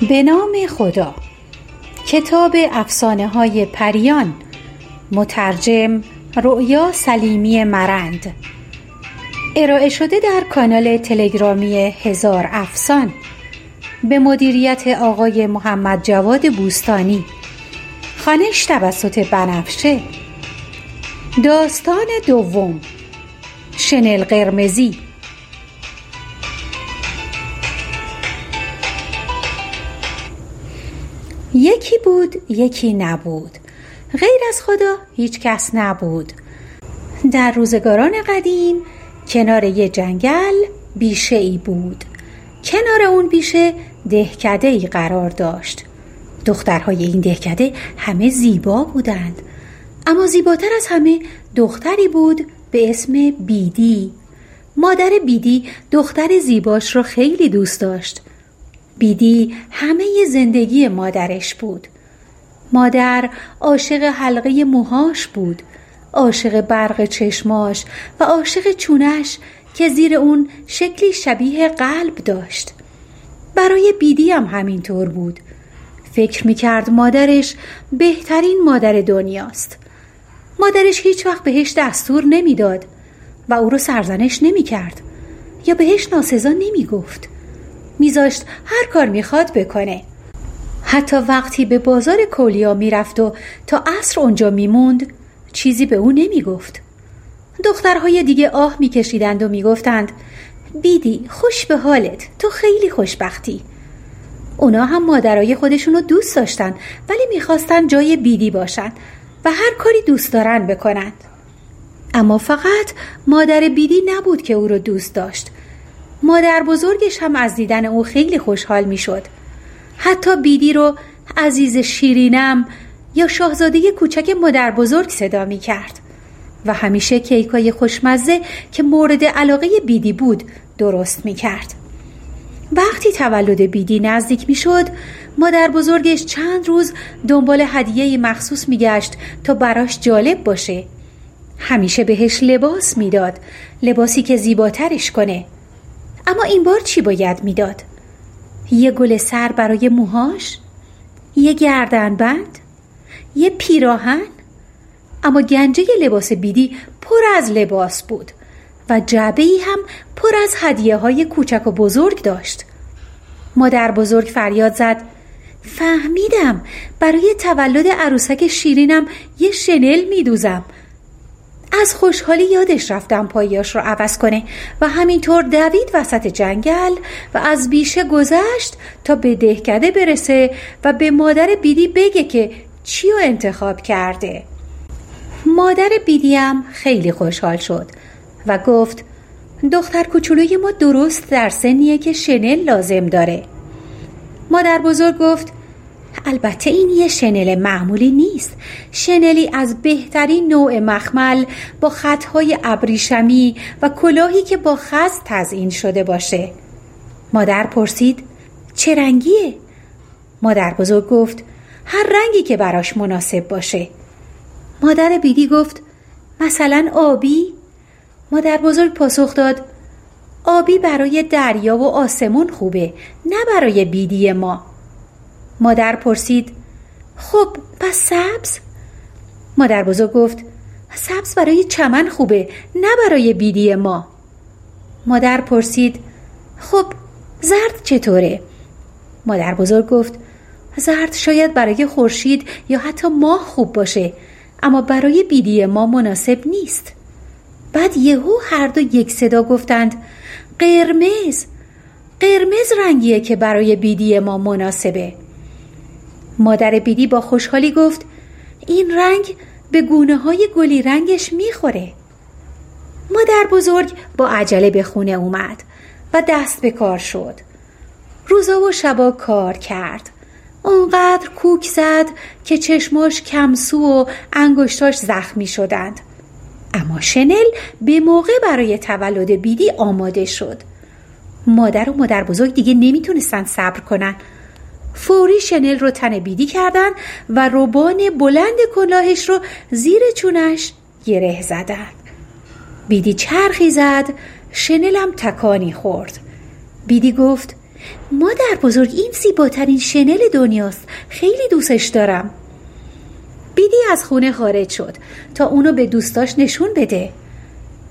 به نام خدا. کتاب افسانه های پریان مترجم رؤیا سلیمی مرند. ارائه شده در کانال تلگرامی هزار افسان. به مدیریت آقای محمد جواد بوستانی. خانش توسط بنفشه. داستان دوم. شنل قرمزی. یکی بود یکی نبود. غیر از خدا هیچ کس نبود. در روزگاران قدیم کنار یه جنگل بیشه ای بود. کنار اون بیشه دهکده ای قرار داشت. دخترهای این دهکده همه زیبا بودند. اما زیباتر از همه دختری بود به اسم بیدی. مادر بیدی دختر زیباش را خیلی دوست داشت. بیدی همه زندگی مادرش بود. مادر عاشق حلقه موهاش بود عاشق برق چشماش و عاشق چونش که زیر اون شکلی شبیه قلب داشت. برای بیدی هم همینطور بود. فکر می‌کرد مادرش بهترین مادر دنیاست. مادرش هیچ وقت بهش دستور نمی‌داد و او رو سرزنش نمی‌کرد یا بهش ناسزا نمی‌گفت. میذاشت هر کار می‌خواد بکنه. حتی وقتی به بازار کولیا می‌رفت و تا عصر اونجا میموند چیزی به او نمی‌گفت. دخترهای دیگه آه میکشیدند و می‌گفتند بیدی خوش به حالت تو خیلی خوشبختی. اونا هم مادرای خودشونو دوست داشتن ولی می‌خواستن جای بیدی باشن و هر کاری دوست دارن بکنند اما فقط مادر بیدی نبود که او رو دوست داشت. مادر بزرگش هم از دیدن او خیلی خوشحال می‌شد. حتی بیدی رو عزیز شیرینم یا شاهزاده کوچک مادر بزرگ صدا می کرد و همیشه کیکای خوشمزه که مورد علاقه بیدی بود درست می کرد. وقتی تولد بیدی نزدیک می شد مادر بزرگش چند روز دنبال هدیه مخصوص می گشت تا براش جالب باشه همیشه بهش لباس می‌داد لباسی که زیباترش کنه اما این بار چی باید می‌داد؟ یه گل سر برای موهاش؟ یه گردن بند؟ یه پیراهن؟ اما گنجه لباس بیدی پر از لباس بود و جعبه ای هم پر از هدیه های کوچک و بزرگ داشت مادر بزرگ فریاد زد فهمیدم برای تولد عروسک شیرینم یه شنل میدوزم از خوشحالی یادش رفتم پاییاش رو عوض کنه و همینطور دوید وسط جنگل و از بیشه گذشت تا به دهکده برسه و به مادر بیدی بگه که چی رو انتخاب کرده. مادر بیدیم خیلی خوشحال شد و گفت دختر کوچولوی ما درست در سنیه که شنل لازم داره. مادر بزرگ گفت البته این یه شنل معمولی نیست شنلی از بهترین نوع مخمل با خطهای ابریشمی و کلاهی که با خز تزئین شده باشه مادر پرسید چه رنگیه؟ مادر بزرگ گفت هر رنگی که براش مناسب باشه مادر بیدی گفت مثلا آبی؟ مادر بزرگ پاسخ داد آبی برای دریا و آسمون خوبه نه برای بیدی ما مادر پرسید خب پس سبز؟ مادر بزرگ گفت سبز برای چمن خوبه نه برای بیدی ما مادر پرسید خب زرد چطوره؟ مادر بزرگ گفت زرد شاید برای خورشید یا حتی ماه خوب باشه اما برای بیدی ما مناسب نیست بعد یهو هر دو یک صدا گفتند قرمز قرمز رنگیه که برای بیدی ما مناسبه مادر بیدی با خوشحالی گفت این رنگ به گونه های گلی رنگش می‌خوره. مادر بزرگ با عجله به خونه اومد و دست به کار شد. روزا و شبا کار کرد. اونقدر کوک زد که چشماش کمسو و انگشتاش زخمی شدند. اما شنل به موقع برای تولد بیدی آماده شد. مادر و مادر بزرگ دیگه نمی‌تونستن صبر کنن. فوری شنل رو تن بیدی کردن و روبان بلند کلاهش رو زیر چونش گره زدن. بیدی چرخی زد شنلم تکانی خورد. بیدی گفت مادر بزرگ این زیباترین شنل دنیاست. خیلی دوستش دارم. بیدی از خونه خارج شد تا اونو به دوستاش نشون بده.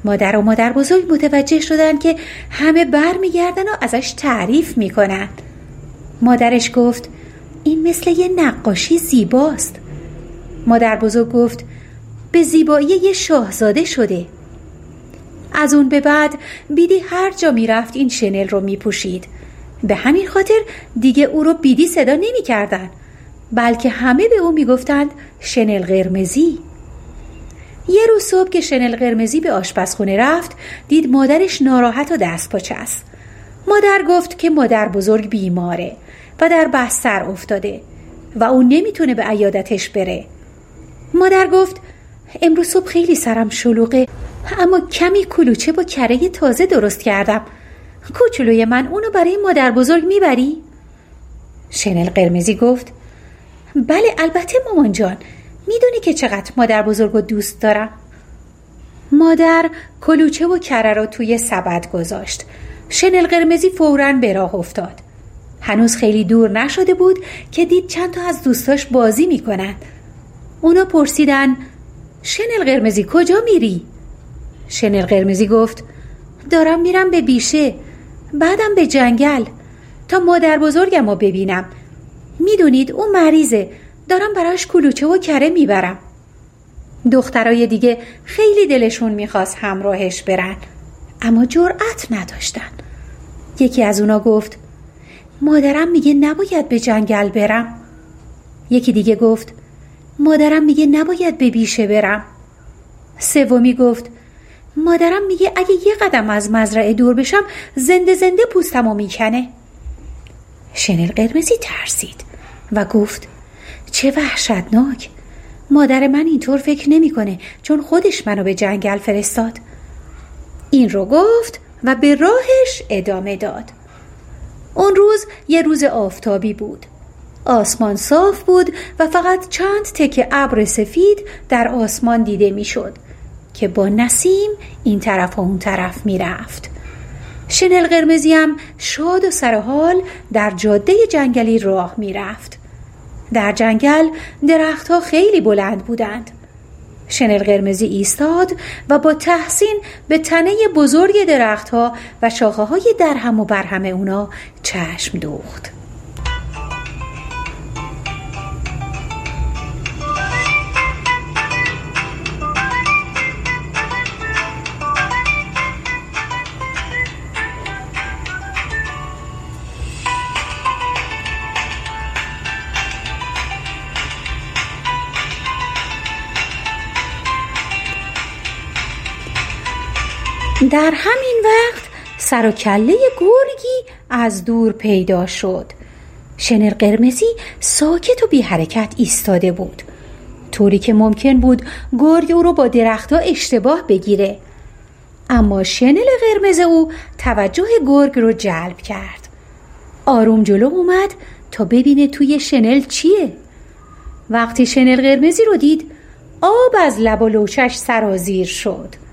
مادر و مادر بزرگ متوجه شدن که همه بر میگردن و ازش تعریف می‌کنن. مادرش گفت این مثل یه نقاشی زیباست. مادر بزرگ گفت به زیبایی یه شاهزاده شده. از اون به بعد بیدی هر جا می‌رفت این شنل رو میپوشید. به همین خاطر دیگه او رو بیدی صدا نمی‌کردن بلکه همه به او می‌گفتند شنل قرمزی. یه روز صبح که شنل قرمزی به آشپزخونه رفت دید مادرش ناراحت و دست پاچه است. مادر گفت که مادر بزرگ بیماره و در بستر افتاده و او نمی‌تونه به عیادتش بره. مادر گفت امروز صبح خیلی سرم شلوغه اما کمی کلوچه با کره تازه درست کردم. کوچولوی من اونو برای مادر بزرگ می‌بری؟ شنل قرمزی گفت بله البته مامان جان می‌دونی که چقدر مادر بزرگ و دوست دارم. مادر کلوچه و کره را توی سبد گذاشت. شنل قرمزی فورا به راه افتاد. هنوز خیلی دور نشده بود که دید چند تا از دوستاش بازی می‌کنند. اونا پرسیدن شنل قرمزی کجا میری؟ شنل قرمزی گفت دارم میرم به بیشه بعدم به جنگل. تا مادر بزرگم رو ببینم. می‌دونید او مریضه دارم براش کلوچه و کره می‌برم. دخترای دیگه خیلی دلشون می‌خواست همراهش برن اما جرأت نداشتن. یکی از اونا گفت مادرم میگه نباید به جنگل برم. یکی دیگه گفت مادرم میگه نباید به بیشه برم. سومی گفت مادرم میگه اگه یه قدم از مزرعه دور بشم زنده زنده پوستمو می‌کنه. شنل قرمزی ترسید و گفت چه وحشتناک. مادر من اینطور فکر نمی‌کنه چون خودش منو به جنگل فرستاد. این رو گفت و به راهش ادامه داد. اون روز یه روز آفتابی بود. آسمان صاف بود و فقط چند تکه ابر سفید در آسمان دیده می‌شد که با نسیم این طرف و اون طرف می‌رفت. شنل قرمزی هم شاد و سرحال در جاده جنگلی راه می‌رفت. در جنگل درختها خیلی بلند بودند. شنل قرمزی ایستاد و با تحسین به تنه بزرگ درختها و شاخه های درهم و برهم اونا چشم دوخت. در همین وقت سر و کله گرگی از دور پیدا شد. شنر قرمزی ساکت و بی حرکت ایستاده بود. طوری که ممکن بود گرگ او رو با درختها اشتباه بگیره. اما شنل قرمز او توجه گرگ رو جلب کرد. آروم جلو اومد تا ببینه توی شنل چیه. وقتی شنل قرمزی رو دید آب از لب و لوچش سرازیر شد.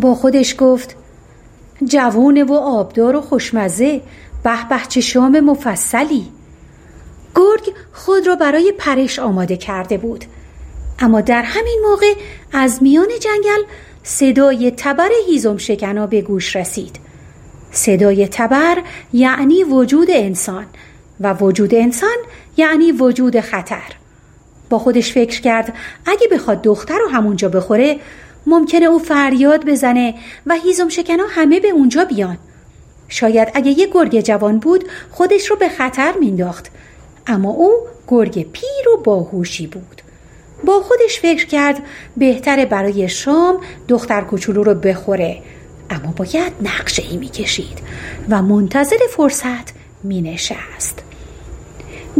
با خودش گفت جوونه و آبدار و خوشمزه به به چه شام مفصلی. گرگ خود را برای پرش آماده کرده بود. اما در همین موقع از میان جنگل صدای تبر هیزم شکنا به گوش رسید. صدای تبر یعنی وجود انسان و وجود انسان یعنی وجود خطر. با خودش فکر کرد اگه بخواد دختر رو همونجا بخوره ممکنه او فریاد بزنه و هیزم شکنا همه به اونجا بیان. شاید اگه یه گرگ جوان بود خودش رو به خطر مینداخت. اما او گرگ پیر و باهوشی بود. با خودش فکر کرد بهتره برای شام دختر کوچولو رو بخوره. اما باید نقشه ای می‌کشید و منتظر فرصت مینشست.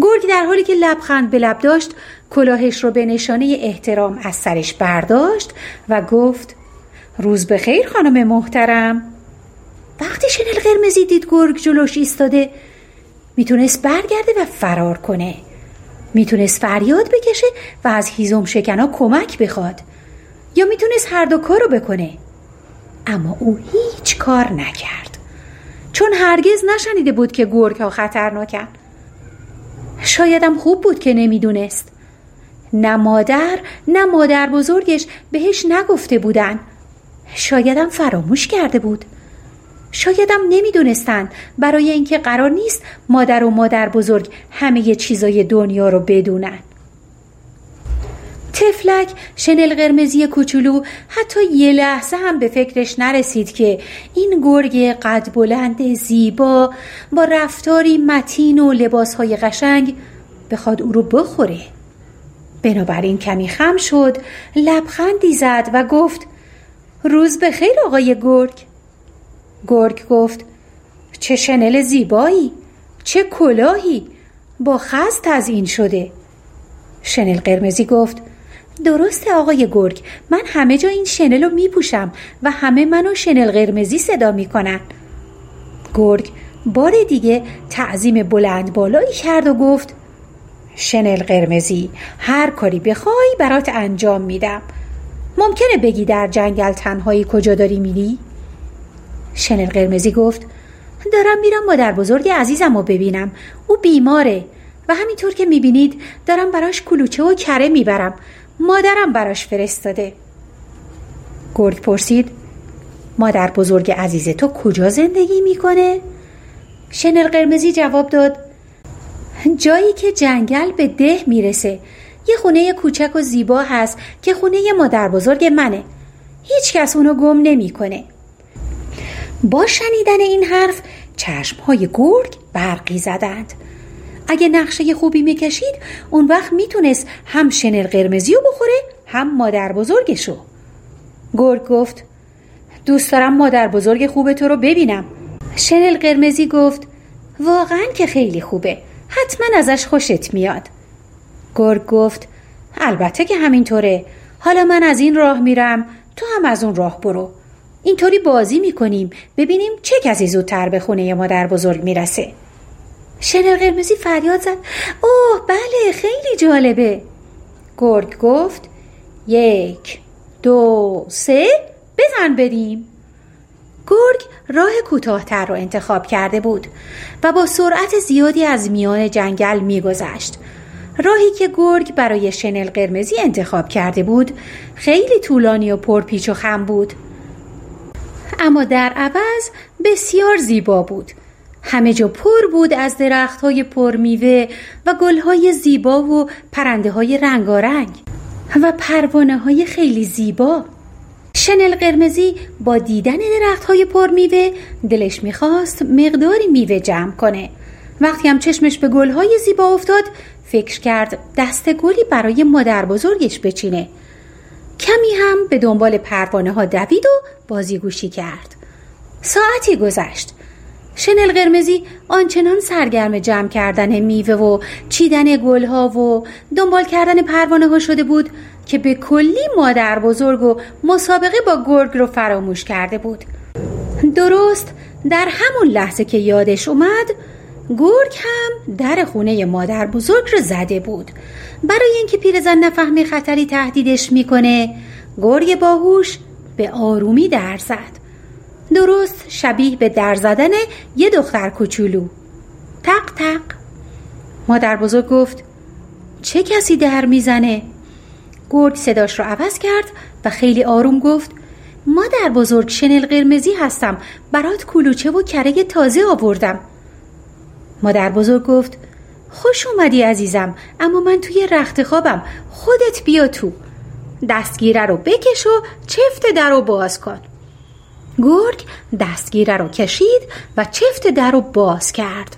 گرگ در حالی که لبخند به لب داشت کلاهش رو به نشانه احترام از سرش برداشت و گفت روز بخیر خانم محترم. وقتی شنل قرمزی دید گرگ جلوش ایستاده می‌تونست برگرده و فرار کنه. می‌تونست فریاد بکشه و از هیزم شکنا کمک بخواد. یا می‌تونست هر دو کارو بکنه. اما او هیچ کار نکرد. چون هرگز نشنیده بود که گرگ ها خطرناکن. شایدم خوب بود که نمی‌دونست. نه مادر نه مادر بزرگش بهش نگفته بودن. شایدم فراموش کرده بود. شایدم نمی‌دونستند برای اینکه قرار نیست مادر و مادر بزرگ همه چیزای دنیا رو بدونن. تفلک شنل قرمزی کوچولو حتی یه لحظه هم به فکرش نرسید که این گرگ قد بلند زیبا با رفتاری متین و لباسهای قشنگ بخواد او رو بخوره. بنابراین کمی خم شد لبخندی زد و گفت روز به خیر آقای گرگ. گرگ گفت چه شنل زیبایی چه کلاهی با خست از این شده. شنل قرمزی گفت درسته آقای گرگ من همه جا این شنل رو می پوشم و همه منو شنل قرمزی صدا می کنن. گرگ بار دیگه تعظیم بلند بالایی کرد و گفت شنل قرمزی هر کاری بخوای برات انجام میدم ممکنه بگی در جنگل تنهایی کجا داری میری؟ شنل قرمزی گفت دارم میرم مادر بزرگ عزیزم رو ببینم او بیماره و همینطور که می‌بینید دارم براش کلوچه و کره می‌برم مادرم براش فرستاده گرگ پرسید مادر بزرگ عزیز تو کجا زندگی می‌کنه؟ شنل قرمزی جواب داد جایی که جنگل به ده می‌رسه یه خونه کوچک و زیبا هست که خونه مادر بزرگ منه هیچ کس اونو گم نمی‌کنه. با شنیدن این حرف چشمهای گرگ برقی زدند اگه نقشه خوبی می‌کشید اون وقت می‌تونست هم شنل قرمزی رو بخوره هم مادر بزرگشو. گرگ گفت دوست دارم مادر بزرگ خوب تو رو ببینم. شنل قرمزی گفت واقعا که خیلی خوبه. حتما ازش خوشت میاد. گرگ گفت البته که همینطوره. حالا من از این راه میرم تو هم از اون راه برو. اینطوری بازی می‌کنیم ببینیم چه کسی زودتر به خونه مادر بزرگ می‌رسه. شنل قرمزی فریاد زد. اوه بله خیلی جالبه. گرگ گفت یک دو سه بزن بریم. گرگ راه کوتاهتر را انتخاب کرده بود و با سرعت زیادی از میان جنگل میگذشت. راهی که گرگ برای شنل قرمزی انتخاب کرده بود خیلی طولانی و پرپیچ و خم بود. اما در عوض بسیار زیبا بود. همه جا پر بود از درخت های پرمیوه و گل های زیبا و پرنده های رنگارنگ و پروانه های خیلی زیبا. شنل قرمزی با دیدن درخت های پرمیوه دلش می‌خواست مقداری میوه جمع کنه. وقتی هم چشمش به گل های زیبا افتاد فکر کرد دست گلی برای مادر بزرگش بچینه. کمی هم به دنبال پروانه ها دوید و بازیگوشی کرد. ساعتی گذشت. شنل قرمزی آنچنان سرگرم جمع کردن میوه و چیدن گلها و دنبال کردن پروانه ها شده بود که به کلی مادر بزرگ و مسابقه با گرگ رو فراموش کرده بود. درست در همون لحظه که یادش اومد گرگ هم در خونه مادر بزرگ رو زده بود. برای اینکه پیرزن نفهمه خطری تهدیدش می‌کنه گرگ باهوش به آرومی در زد. درست شبیه به در زدن یه دختر کوچولو. تق تق. مادر بزرگ گفت چه کسی در می‌زنه؟ گرگ صداش رو عوض کرد و خیلی آروم گفت مادر بزرگ شنل قرمزی هستم برات کلوچه و کره تازه آوردم. مادر بزرگ گفت خوش اومدی عزیزم اما من توی رخت خوابم خودت بیا تو. دستگیره رو بکش و چفت در رو باز کن. گرگ دستگیره رو کشید و چفت در رو باز کرد.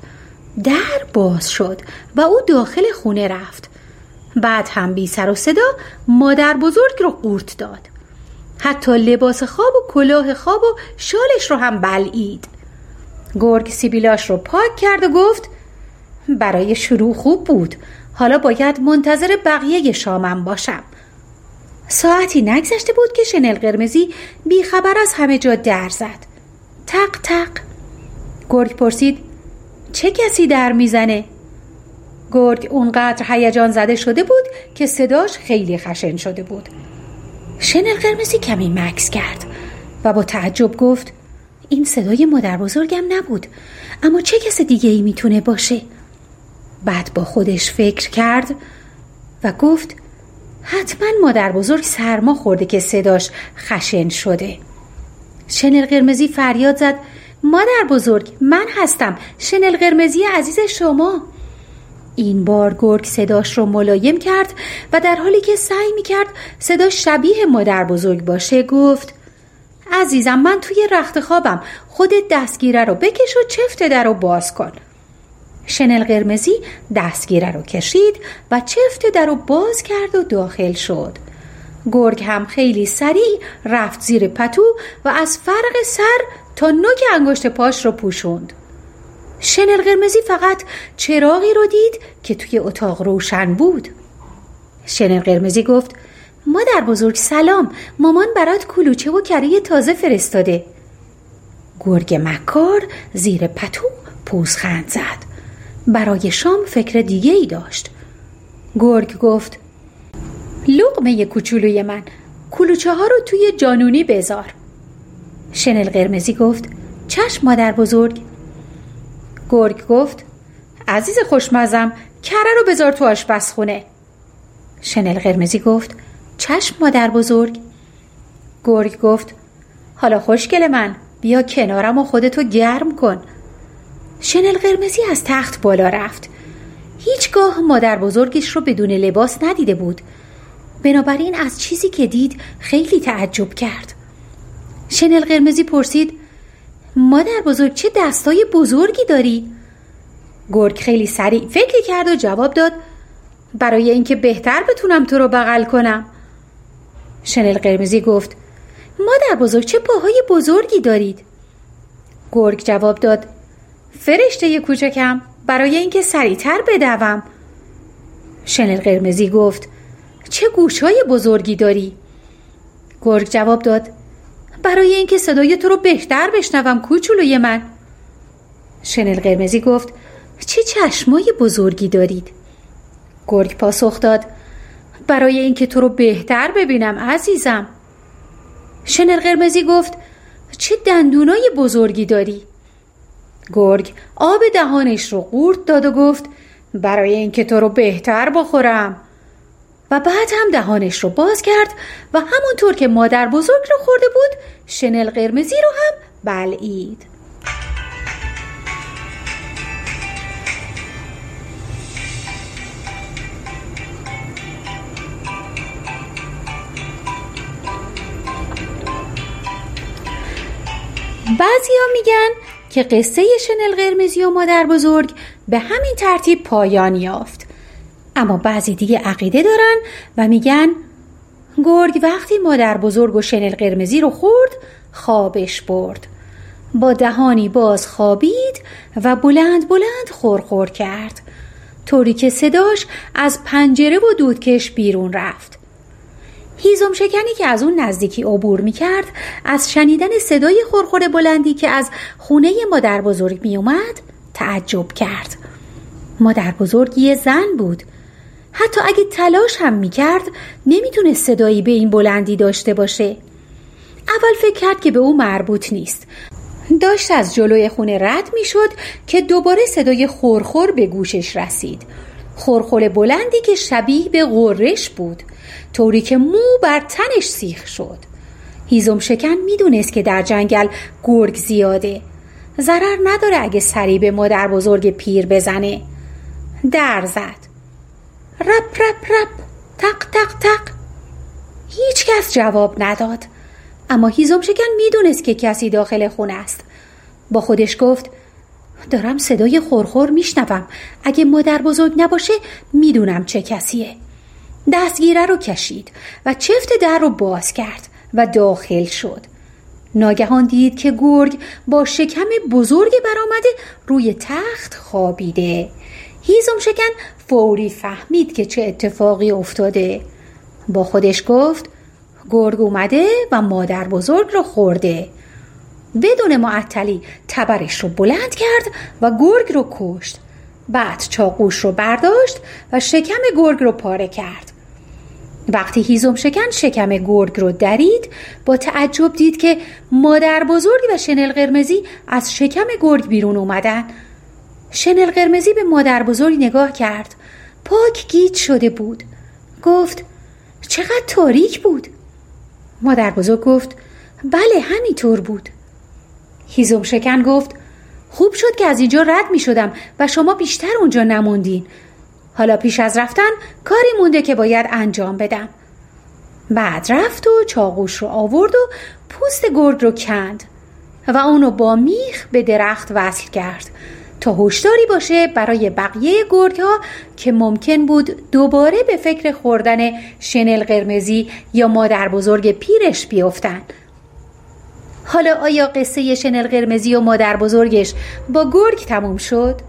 در باز شد و او داخل خونه رفت. بعد هم بی سر و صدا مادر بزرگ رو قورت داد. حتی لباس خواب و کلاه خواب و شالش رو هم بلعید. گرگ سیبیلاش رو پاک کرد و گفت برای شروع خوب بود. حالا باید منتظر بقیه شامم باشم. ساعتی نگذشته بود که شنل قرمزی بیخبر از همه جا در زد. تق تق. گرگ پرسید چه کسی در می‌زنه؟ گرگ اونقدر هیجان زده شده بود که صداش خیلی خشن شده بود. شنل قرمزی کمی مکس کرد و با تعجب گفت این صدای مادر بزرگم نبود اما چه کس دیگه ای می‌تونه باشه؟ بعد با خودش فکر کرد و گفت حتما مادر بزرگ سرما خورده که صداش خشن شده. شنل قرمزی فریاد زد. مادر بزرگ من هستم. شنل قرمزی عزیز شما. این بار گرگ صداش رو ملایم کرد و در حالی که سعی می کرد شبیه مادر بزرگ باشه گفت عزیزم من توی رخت خوابم خودت دستگیره رو بکش و چفت در رو باز کن. شنل قرمزی دستگیره رو کشید و چفت در رو باز کرد و داخل شد. گرگ هم خیلی سریع رفت زیر پتو و از فرق سر تا نوک انگشت پاش رو پوشوند. شنل قرمزی فقط چراغی رو دید که توی اتاق روشن بود. شنل قرمزی گفت مادر بزرگ سلام مامان برات کلوچه و کره تازه فرستاده. گرگ مکار زیر پتو پوزخند زد. برای شام فکر دیگه ای داشت. گرگ گفت لقمه کوچولوی من کلوچه ها رو توی جانونی بذار. شنل قرمزی گفت چشم مادر بزرگ. گرگ گفت عزیز خوشمزم کره رو بذار تو آشپزخونه. شنل قرمزی گفت چشم مادر بزرگ. گرگ گفت حالا خوشگل من بیا کنارم و خودتو گرم کن. شنل قرمزی از تخت بالا رفت. هیچگاه مادر بزرگش رو بدون لباس ندیده بود. بنابراین از چیزی که دید خیلی تعجب کرد. شنل قرمزی پرسید مادر بزرگ چه دستای بزرگی داری؟ گرگ خیلی سریع فکری کرد و جواب داد برای اینکه بهتر بتونم تو رو بغل کنم. شنل قرمزی گفت مادر بزرگ چه پاهای بزرگی دارید؟ گرگ جواب داد فرشته کوچکم برای اینکه سریعتر بدوم. شنل قرمزی گفت چه گوشهای بزرگی داری؟ گرگ جواب داد برای اینکه صدای تو رو بهتر بشنوم کوچولوی من. شنل قرمزی گفت چه چشمای بزرگی دارید؟ گرگ پاسخ داد برای اینکه تو رو بهتر ببینم عزیزم. شنل قرمزی گفت چه دندونای بزرگی داری؟ گرگ آب دهانش رو قورت داد و گفت برای اینکه تو رو بهتر بخورم. و بعد هم دهانش رو باز کرد و همونطور که مادر بزرگ رو خورده بود شنل قرمزی رو هم بلعید. بعضی ها میگن که قصه شنل قرمزی و مادر بزرگ به همین ترتیب پایان یافت. اما بعضی دیگه عقیده دارن و میگن گرگ وقتی مادر بزرگ و شنل قرمزی رو خورد خوابش برد. با دهانی باز خوابید و بلند بلند خورخور کرد. طوری که صداش از پنجره و دودکش بیرون رفت. هیزم شکنی که از اون نزدیکی عبور می کرد از شنیدن صدای خورخور بلندی که از خونه مادر بزرگ می اومد تعجب کرد. مادر بزرگ یه زن بود. حتی اگه تلاش هم می‌کرد نمی‌تونه صدایی به این بلندی داشته باشه. اول فکر کرد که به او مربوط نیست. داشت از جلوی خونه رد می‌شد که دوباره صدای خورخور به گوشش رسید. خورخور بلندی که شبیه به غرش بود. طوری که مو بر تنش سیخ شد. هیزم شکن می‌دونست که در جنگل گرگ زیاده. ضرر نداره اگه سری به مادر بزرگ پیر بزنه. در زد. رپ رپ رپ. تق تق تق. هیچ کس جواب نداد. اما هیزم شکن می‌دونست که کسی داخل خونه است. با خودش گفت دارم صدای خورخور میشنوم. اگه مادر بزرگ نباشه می‌دونم چه کسیه. دستگیره رو کشید و چفت در رو باز کرد و داخل شد. ناگهان دید که گرگ با شکم بزرگ برآمده روی تخت خوابیده. هیزم شکن فوری فهمید که چه اتفاقی افتاده. با خودش گفت گرگ اومده و مادر بزرگ رو خورده. بدون معطلی تبرش رو بلند کرد و گرگ رو کشت. بعد چاقوش رو برداشت و شکم گرگ رو پاره کرد. وقتی هیزم شکن شکم گرگ رو درید با تعجب دید که مادر بزرگی و شنل قرمزی از شکم گرگ بیرون اومدن. شنل قرمزی به مادر بزرگ نگاه کرد. پاک گیت شده بود. گفت چقدر تاریک بود. مادر بزرگ گفت بله همینطور بود. هیزم شکن گفت خوب شد که از اینجا رد می شدم و شما بیشتر اونجا نموندین. حالا پیش از رفتن کاری مونده که باید انجام بدم. بعد رفت و چاقوش رو آورد و پوست گرد رو کند و اونو با میخ به درخت وصل کرد تا هشداری باشه برای بقیه گرگ ها که ممکن بود دوباره به فکر خوردن شنل قرمزی یا مادر بزرگ پیرش بیفتن. حالا آیا قصه شنل قرمزی و مادر بزرگش با گرگ تموم شد؟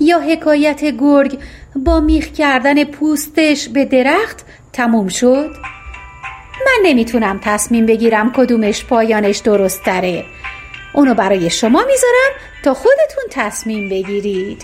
یا حکایت گرگ با میخ کردن پوستش به درخت تموم شد؟ من نمی‌تونم تصمیم بگیرم کدومش پایانش درست تره اونو برای شما می‌ذارم تا خودتون تصمیم بگیرید